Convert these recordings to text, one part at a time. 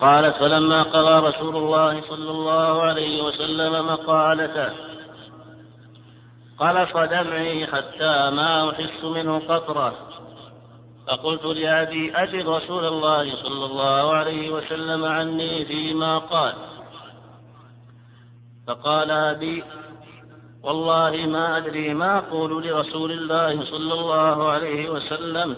قالت فلما قضى رسول الله صلى الله عليه وسلم مقالته قلص دمعي حتى ما أحس منه قطرة فقلت لأبي أجد رسول الله صلى الله عليه وسلم عني فيما قال فقال أبي والله ما أدري ما أقول لرسول الله صلى الله عليه وسلم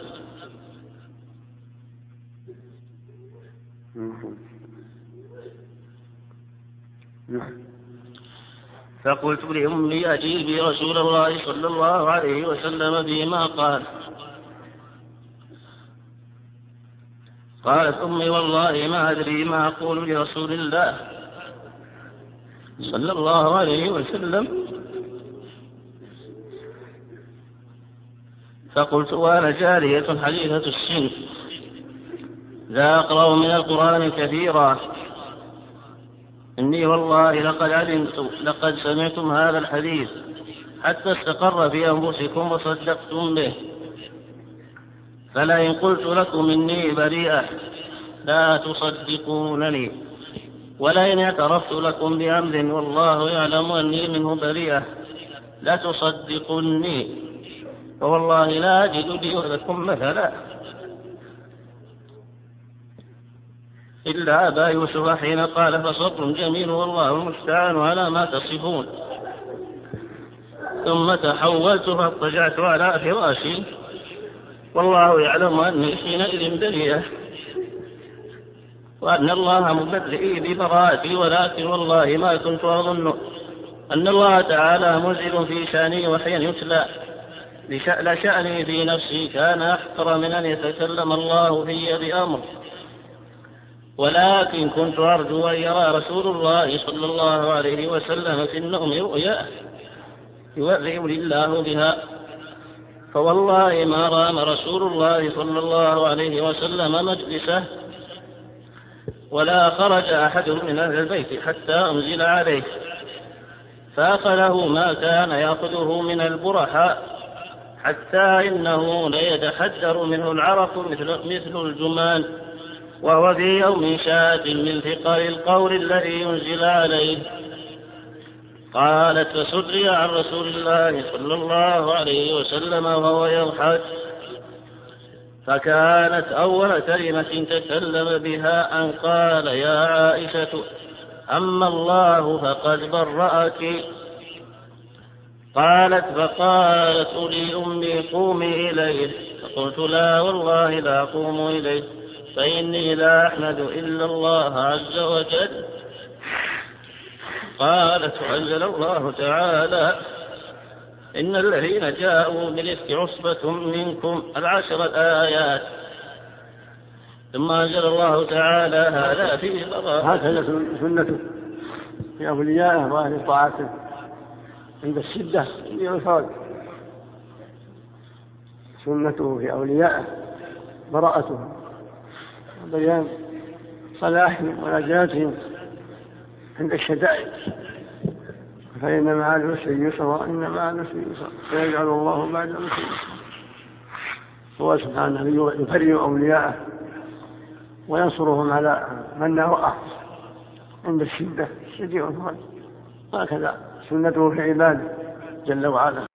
فقلت لأمي أجيبي رسول الله صلى الله عليه وسلم فيما قال. قالت أمي والله ما أدري ما أقول لرسول الله صلى الله عليه وسلم. فقلت وأنا جارية حديثة السن. لا أقرأ من القرآن كثيرا. إني والله لقد علمت لقد سمعتم هذا الحديث. حتى استقر في أنفسكم وصدقتم به. فلئن قلت لكم إني بريئة لا تصدقونني. ولئن اعترفت لكم بأمر والله يعلم أني منه بريئة لتصدقني فوالله لا أجد لي ولكم مثلا. إلا أبا يوسف حين قال فصبر جميل والله المستعان على ما تصفون. ثم تحولت فاضطجعت على فراشي. والله يعلم أني حينئذ بريئة وأن الله مبرئي ببراءتي ولكن والله ما كنت أظن أن الله تعالى منزل في شأني وحيا يتلى. لشأني في نفسي كان أحقر من أن يتكلم الله في بأمر. ولكن كنت أرجو أن يرى رسول الله صلى الله عليه وسلم في النوم رؤيا يورئ الله بها. فوالله ما رام رسول الله صلى الله عليه وسلم مجلسه ولا خرج أحد من أهل البيت حتى أنزل عليه. فأخذه ما كان يأخذه من البرحاء حتى إنه ليتحجر منه العرق مثل, مثل الجمان. وهو في يوم شاة من ثقل القول الذي ينزل عليه. قالت فسري عن رسول الله صلى الله عليه وسلم وهو يضحك. فكانت أول كلمة تكلم بها أن قال يا عائشة أما الله فقد برأك. قالت فقالت لي أمي قومي إليه. فقلت لا والله لا أقوم إليه. فإني لا أحمد إلا الله عز وجل. قالت وأنزل الله تعالى إن الذين جاءوا بالإفك عصبة منكم العشر الآيات. ثم أنزل الله تعالى هذا في براءة هكذا سنته في أوليائه وأهل طاعته. عند الشدة ينفرد سنته في أوليائه براءتهم وبيان صلاحهم ونجاتهم عند الشدائد. فإن مع العسر يسرا إن مع العسر يسرا. فيجعل الله بعد العسر يسرا. هو سبحانه يفرج أولياءه وينصرهم على من نوأه عند الشدة. شديد الفرج هكذا سنته في عباده جل وعلا.